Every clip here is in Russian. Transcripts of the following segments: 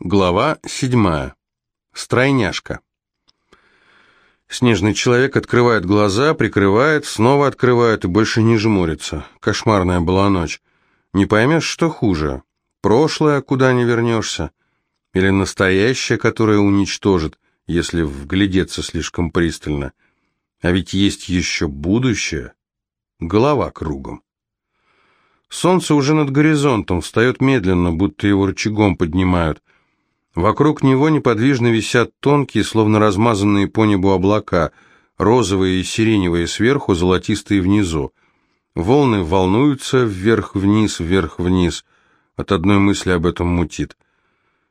Глава седьмая. Стройняшка. Снежный человек открывает глаза, прикрывает, снова открывает и больше не жмурится. Кошмарная была ночь. Не поймешь, что хуже. Прошлое, куда не вернешься, или настоящее, которое уничтожит, если вглядеться слишком пристально. А ведь есть еще будущее. Голова кругом. Солнце уже над горизонтом, встает медленно, будто его рычагом поднимают. Вокруг него неподвижно висят тонкие, словно размазанные по небу облака, розовые и сиреневые сверху, золотистые внизу. Волны волнуются вверх-вниз, вверх-вниз. От одной мысли об этом мутит.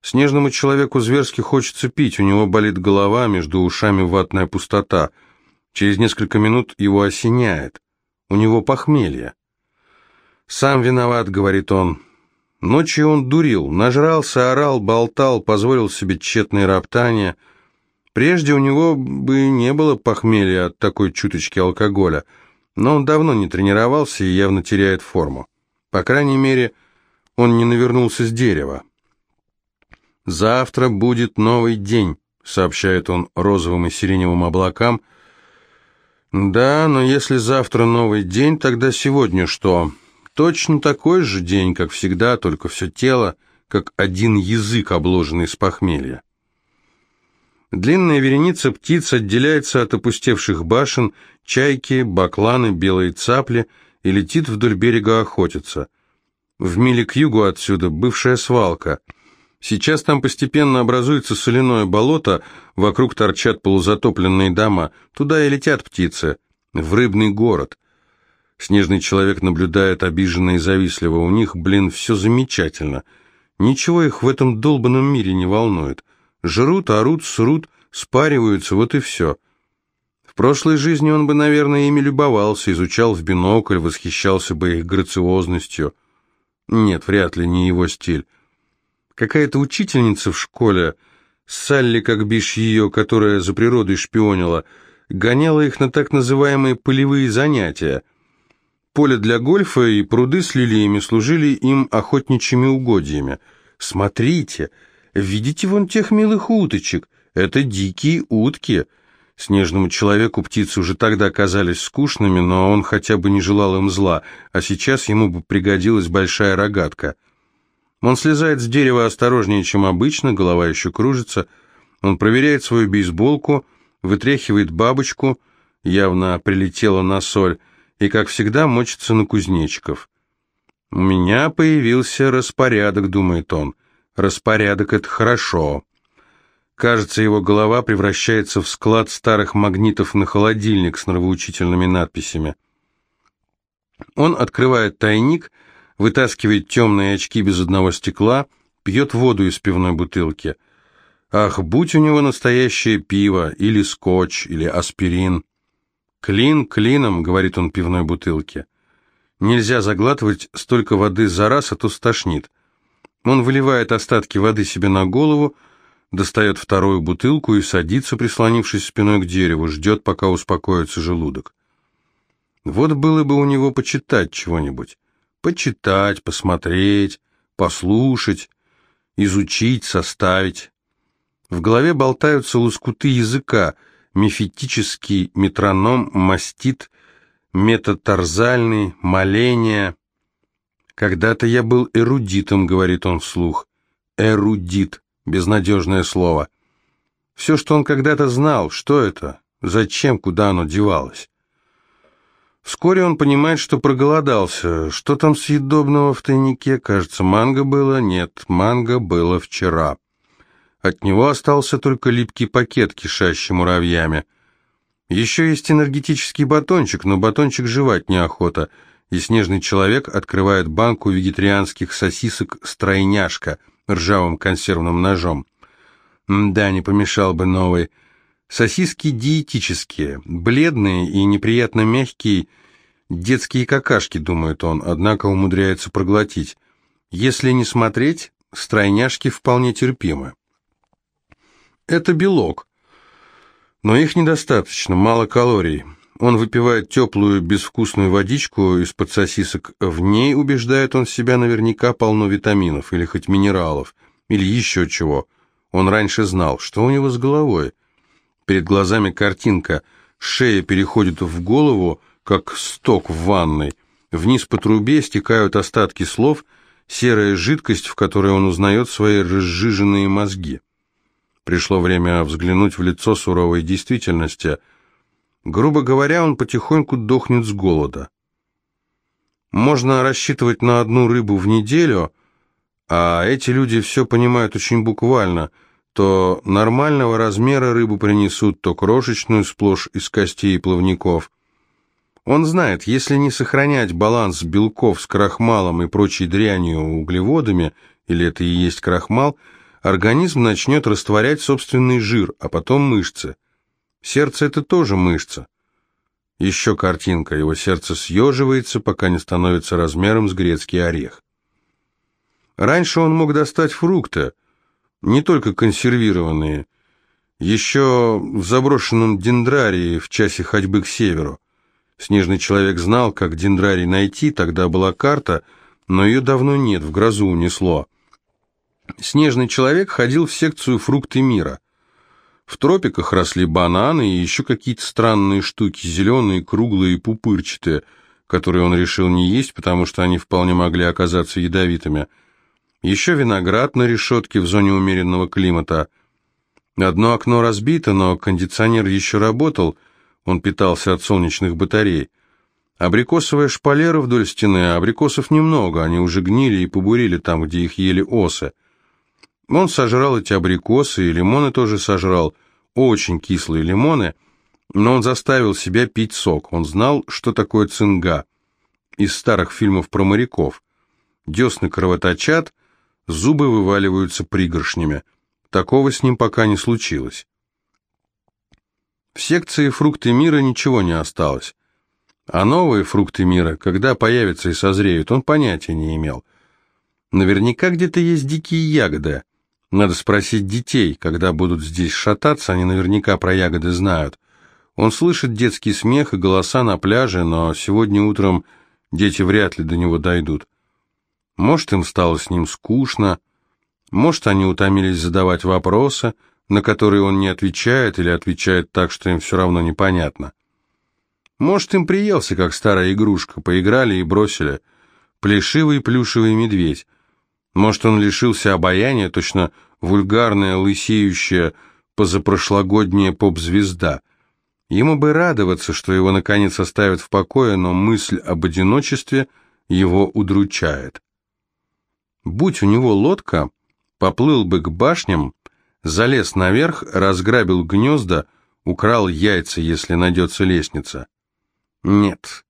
Снежному человеку зверски хочется пить, у него болит голова, между ушами ватная пустота. Через несколько минут его осеняет. У него похмелье. «Сам виноват», — говорит он, Ночью он дурил, нажрался, орал, болтал, позволил себе тщетные роптания. Прежде у него бы не было похмелья от такой чуточки алкоголя, но он давно не тренировался и явно теряет форму. По крайней мере, он не навернулся с дерева. «Завтра будет новый день», — сообщает он розовым и сиреневым облакам. «Да, но если завтра новый день, тогда сегодня что?» Точно такой же день, как всегда, только все тело, как один язык, обложенный с похмелья. Длинная вереница птиц отделяется от опустевших башен, чайки, бакланы, белые цапли и летит вдоль берега охотиться. В миле к югу отсюда бывшая свалка. Сейчас там постепенно образуется соляное болото, вокруг торчат полузатопленные дома. Туда и летят птицы, в рыбный город. Снежный человек наблюдает обиженно и завистливо. У них, блин, все замечательно. Ничего их в этом долбанном мире не волнует. Жрут, орут, срут, спариваются, вот и все. В прошлой жизни он бы, наверное, ими любовался, изучал в бинокль, восхищался бы их грациозностью. Нет, вряд ли не его стиль. Какая-то учительница в школе, Салли, как бишь ее, которая за природой шпионила, гоняла их на так называемые полевые занятия – Поле для гольфа и пруды с лилиями служили им охотничьими угодьями. «Смотрите, видите вон тех милых уточек? Это дикие утки». Снежному человеку птицы уже тогда казались скучными, но он хотя бы не желал им зла, а сейчас ему бы пригодилась большая рогатка. Он слезает с дерева осторожнее, чем обычно, голова еще кружится. Он проверяет свою бейсболку, вытряхивает бабочку, явно прилетела на соль, и, как всегда, мочится на кузнечиков. «У меня появился распорядок», — думает он. «Распорядок — это хорошо». Кажется, его голова превращается в склад старых магнитов на холодильник с нравоучительными надписями. Он открывает тайник, вытаскивает темные очки без одного стекла, пьет воду из пивной бутылки. Ах, будь у него настоящее пиво, или скотч, или аспирин. «Клин клином», — говорит он пивной бутылке. «Нельзя заглатывать столько воды за раз, а то стошнит». Он выливает остатки воды себе на голову, достает вторую бутылку и садится, прислонившись спиной к дереву, ждет, пока успокоится желудок. Вот было бы у него почитать чего-нибудь. Почитать, посмотреть, послушать, изучить, составить. В голове болтаются лоскуты языка — мифетический метроном, мастит, метатарзальный, моление. «Когда-то я был эрудитом», — говорит он вслух. «Эрудит» — безнадежное слово. Все, что он когда-то знал, что это, зачем, куда оно девалось. Вскоре он понимает, что проголодался. Что там съедобного в тайнике? Кажется, манго было? Нет, манго было вчера. От него остался только липкий пакет, кишащий муравьями. Еще есть энергетический батончик, но батончик жевать неохота, и снежный человек открывает банку вегетарианских сосисок «Стройняшка» ржавым консервным ножом. Да, не помешал бы новый. Сосиски диетические, бледные и неприятно мягкие, детские какашки, думает он, однако умудряется проглотить. Если не смотреть, стройняшки вполне терпимы. Это белок. Но их недостаточно, мало калорий. Он выпивает теплую, безвкусную водичку из-под сосисок. В ней, убеждает он себя, наверняка полно витаминов или хоть минералов. или еще чего. Он раньше знал, что у него с головой. Перед глазами картинка, шея переходит в голову, как сток в ванной. Вниз по трубе стекают остатки слов, серая жидкость, в которой он узнает свои разжиженные мозги. Пришло время взглянуть в лицо суровой действительности. Грубо говоря, он потихоньку дохнет с голода. Можно рассчитывать на одну рыбу в неделю, а эти люди все понимают очень буквально. То нормального размера рыбу принесут, то крошечную, сплошь из костей и плавников. Он знает, если не сохранять баланс белков с крахмалом и прочей дрянью углеводами, или это и есть крахмал, организм начнет растворять собственный жир, а потом мышцы. Сердце – это тоже мышца. Еще картинка, его сердце съеживается, пока не становится размером с грецкий орех. Раньше он мог достать фрукты, не только консервированные, еще в заброшенном дендрарии в часе ходьбы к северу. Снежный человек знал, как дендрарий найти, тогда была карта, но ее давно нет, в грозу унесло. Снежный человек ходил в секцию «Фрукты мира». В тропиках росли бананы и еще какие-то странные штуки, зеленые, круглые и пупырчатые, которые он решил не есть, потому что они вполне могли оказаться ядовитыми. Еще виноград на решетке в зоне умеренного климата. Одно окно разбито, но кондиционер еще работал, он питался от солнечных батарей. Абрикосовая шпалера вдоль стены, абрикосов немного, они уже гнили и побурили там, где их ели осы. Он сожрал эти абрикосы, и лимоны тоже сожрал, очень кислые лимоны, но он заставил себя пить сок. Он знал, что такое цинга из старых фильмов про моряков. Десны кровоточат, зубы вываливаются пригоршнями. Такого с ним пока не случилось. В секции «Фрукты мира» ничего не осталось. А новые фрукты мира, когда появятся и созреют, он понятия не имел. Наверняка где-то есть дикие ягоды, надо спросить детей, когда будут здесь шататься, они наверняка про ягоды знают. Он слышит детский смех и голоса на пляже, но сегодня утром дети вряд ли до него дойдут. Может, им стало с ним скучно, может, они утомились задавать вопросы, на которые он не отвечает или отвечает так, что им все равно непонятно. Может, им приелся, как старая игрушка, поиграли и бросили. Плешивый плюшевый медведь. Может, он лишился обаяния, точно вульгарная, лысеющая, позапрошлогодняя поп-звезда. Ему бы радоваться, что его наконец оставят в покое, но мысль об одиночестве его удручает. Будь у него лодка, поплыл бы к башням, залез наверх, разграбил гнезда, украл яйца, если найдется лестница. Нет,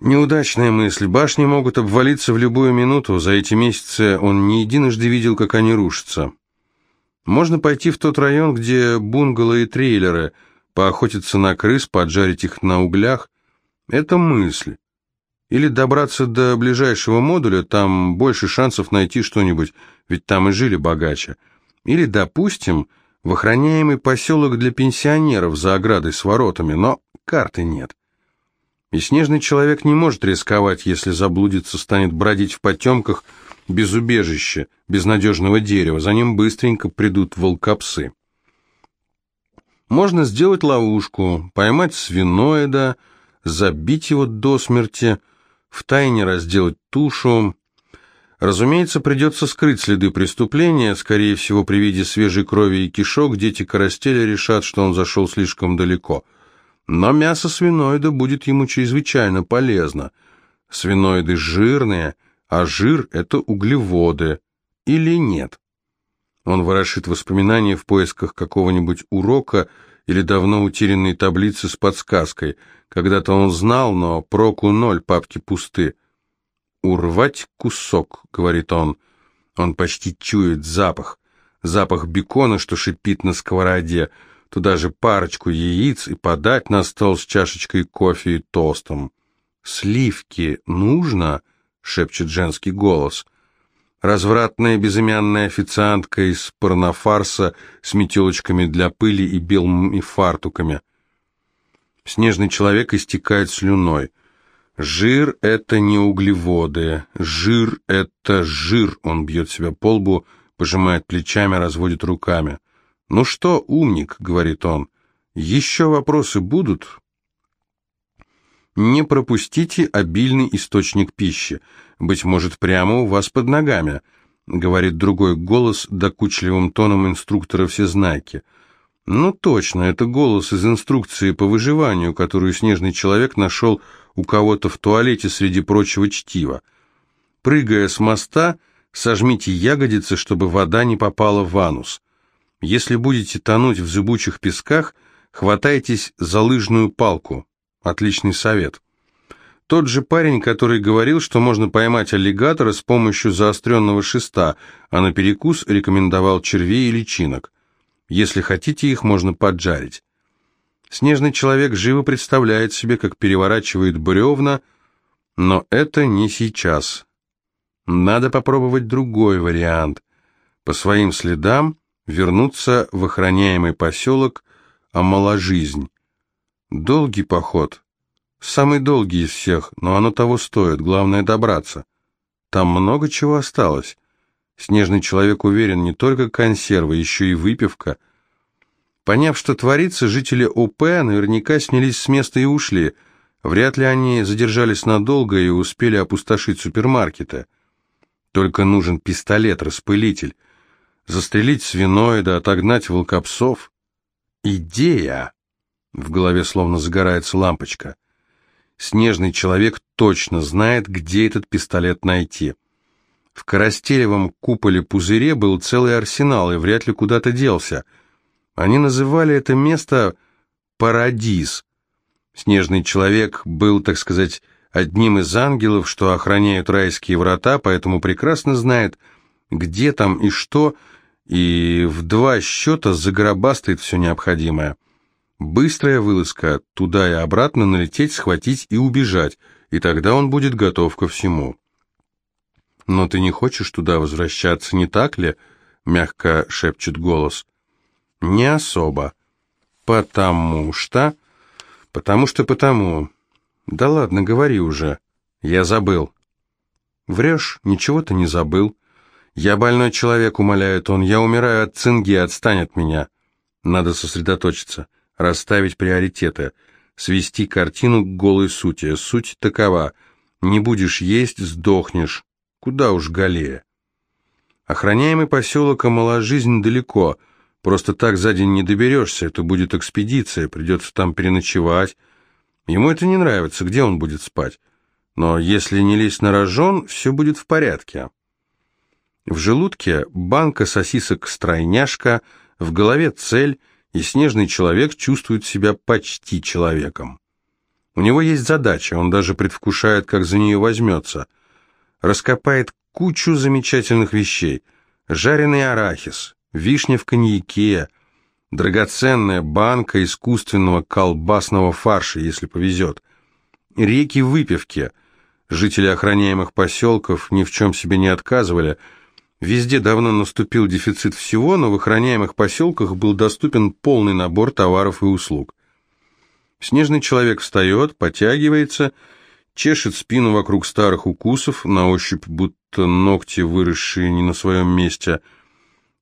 Неудачная мысль. Башни могут обвалиться в любую минуту. За эти месяцы он не единожды видел, как они рушатся. Можно пойти в тот район, где бунгало и трейлеры, поохотиться на крыс, поджарить их на углях. Это мысль. Или добраться до ближайшего модуля, там больше шансов найти что-нибудь, ведь там и жили богаче. Или, допустим, в охраняемый поселок для пенсионеров за оградой с воротами, но карты нет. И снежный человек не может рисковать, если заблудится, станет бродить в потемках без убежища, без надежного дерева. За ним быстренько придут волкопсы. Можно сделать ловушку, поймать свиноида, забить его до смерти, втайне разделать тушу. Разумеется, придется скрыть следы преступления, скорее всего, при виде свежей крови и кишок дети Карастеля решат, что он зашел слишком далеко – но мясо свиноида будет ему чрезвычайно полезно. Свиноиды жирные, а жир – это углеводы. Или нет? Он ворошит воспоминания в поисках какого-нибудь урока или давно утерянной таблицы с подсказкой. Когда-то он знал, но проку ноль, папки пусты. «Урвать кусок», — говорит он. Он почти чует запах. Запах бекона, что шипит на сковороде — туда же парочку яиц и подать на стол с чашечкой кофе и тостом. «Сливки нужно?» — шепчет женский голос. Развратная безымянная официантка из порнофарса с метелочками для пыли и белыми фартуками. Снежный человек истекает слюной. Жир — это не углеводы, жир — это жир, он бьет себя по лбу, пожимает плечами, разводит руками. «Ну что, умник», — говорит он, — «еще вопросы будут?» Не пропустите обильный источник пищи. Быть может, прямо у вас под ногами, говорит другой голос докучливым тоном инструктора всезнайки. Ну точно, это голос из инструкции по выживанию, которую снежный человек нашел у кого-то в туалете среди прочего чтива. Прыгая с моста, сожмите ягодицы, чтобы вода не попала в анус. Если будете тонуть в зыбучих песках, хватайтесь за лыжную палку. Отличный совет. Тот же парень, который говорил, что можно поймать аллигатора с помощью заостренного шеста, а на перекус рекомендовал червей и личинок. Если хотите, их можно поджарить. Снежный человек живо представляет себе, как переворачивает бревна, но это не сейчас. Надо попробовать другой вариант. По своим следам вернуться в охраняемый поселок Амаложизнь. Долгий поход. Самый долгий из всех, но оно того стоит, главное добраться. Там много чего осталось. Снежный человек уверен, не только консервы, еще и выпивка. Поняв, что творится, жители ОП наверняка снялись с места и ушли. Вряд ли они задержались надолго и успели опустошить супермаркеты. Только нужен пистолет-распылитель. Застрелить свиноида, отогнать волкопсов. Идея! В голове словно загорается лампочка. Снежный человек точно знает, где этот пистолет найти. В коростелевом куполе-пузыре был целый арсенал и вряд ли куда-то делся. Они называли это место «Парадис». Снежный человек был, так сказать, одним из ангелов, что охраняют райские врата, поэтому прекрасно знает, где там и что, и в два счета загробастает все необходимое. Быстрая вылазка, туда и обратно налететь, схватить и убежать, и тогда он будет готов ко всему. «Но ты не хочешь туда возвращаться, не так ли?» — мягко шепчет голос. «Не особо. Потому что...» «Потому что потому...» «Да ладно, говори уже. Я забыл». «Врешь, ничего ты не забыл». «Я больной человек», — умоляет он. «Я умираю от цинги, отстань от меня». Надо сосредоточиться расставить приоритеты, свести картину к голой сути. Суть такова. Не будешь есть, сдохнешь. Куда уж галея. Охраняемый поселок Амала-жизнь далеко. Просто так за день не доберешься, это будет экспедиция, придется там переночевать. Ему это не нравится, где он будет спать? Но если не лезть на рожон, все будет в порядке. В желудке банка сосисок-стройняшка, в голове цель — и снежный человек чувствует себя почти человеком. У него есть задача, он даже предвкушает, как за нее возьмется. Раскопает кучу замечательных вещей. Жареный арахис, вишня в коньяке, драгоценная банка искусственного колбасного фарша, если повезет. Реки выпивки. Жители охраняемых поселков ни в чем себе не отказывали – Везде давно наступил дефицит всего, но в охраняемых поселках был доступен полный набор товаров и услуг. Снежный человек встает, потягивается, чешет спину вокруг старых укусов, на ощупь будто ногти, выросшие не на своем месте.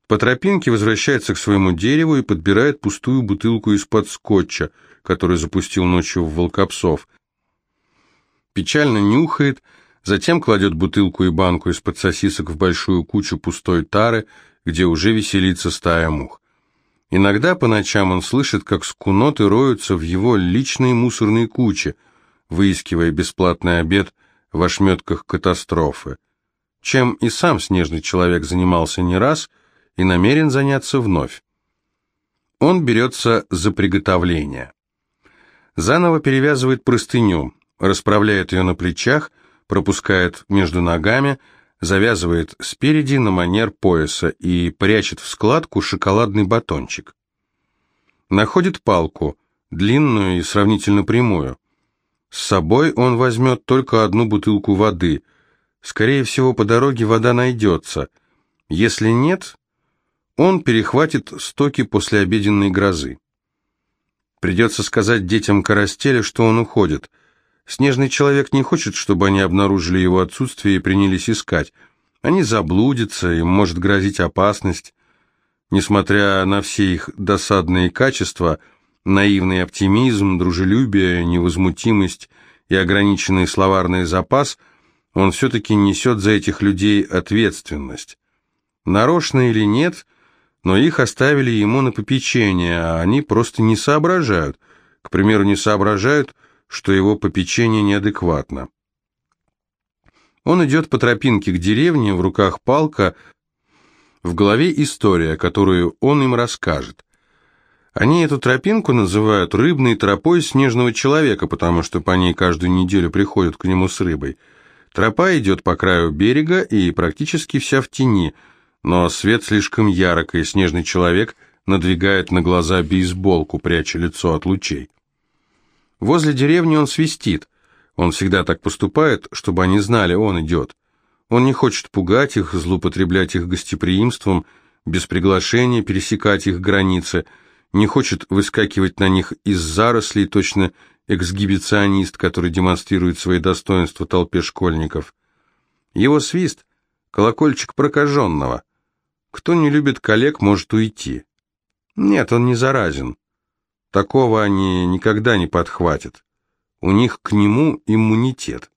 По тропинке возвращается к своему дереву и подбирает пустую бутылку из-под скотча, который запустил ночью в волкопсов. Печально нюхает, Затем кладет бутылку и банку из-под сосисок в большую кучу пустой тары, где уже веселится стая мух. Иногда по ночам он слышит, как скуноты роются в его личной мусорной куче, выискивая бесплатный обед в ошметках катастрофы, чем и сам снежный человек занимался не раз и намерен заняться вновь. Он берется за приготовление. Заново перевязывает простыню, расправляет ее на плечах – пропускает между ногами, завязывает спереди на манер пояса и прячет в складку шоколадный батончик. Находит палку, длинную и сравнительно прямую. С собой он возьмет только одну бутылку воды. Скорее всего, по дороге вода найдется. Если нет, он перехватит стоки после обеденной грозы. Придется сказать детям Карастеля, что он уходит – Снежный человек не хочет, чтобы они обнаружили его отсутствие и принялись искать. Они заблудятся, им может грозить опасность. Несмотря на все их досадные качества, наивный оптимизм, дружелюбие, невозмутимость и ограниченный словарный запас, он все-таки несет за этих людей ответственность. Нарочно или нет, но их оставили ему на попечение, а они просто не соображают. К примеру, не соображают, что его попечение неадекватно. Он идет по тропинке к деревне, в руках палка, в голове история, которую он им расскажет. Они эту тропинку называют рыбной тропой снежного человека, потому что по ней каждую неделю приходят к нему с рыбой. Тропа идет по краю берега и практически вся в тени, но свет слишком ярок, и снежный человек надвигает на глаза бейсболку, пряча лицо от лучей. Возле деревни он свистит. Он всегда так поступает, чтобы они знали, он идет. Он не хочет пугать их, злоупотреблять их гостеприимством, без приглашения пересекать их границы, не хочет выскакивать на них из зарослей, точно эксгибиционист, который демонстрирует свои достоинства толпе школьников. Его свист — колокольчик прокаженного. Кто не любит коллег, может уйти. Нет, он не заразен. Такого они никогда не подхватят. У них к нему иммунитет.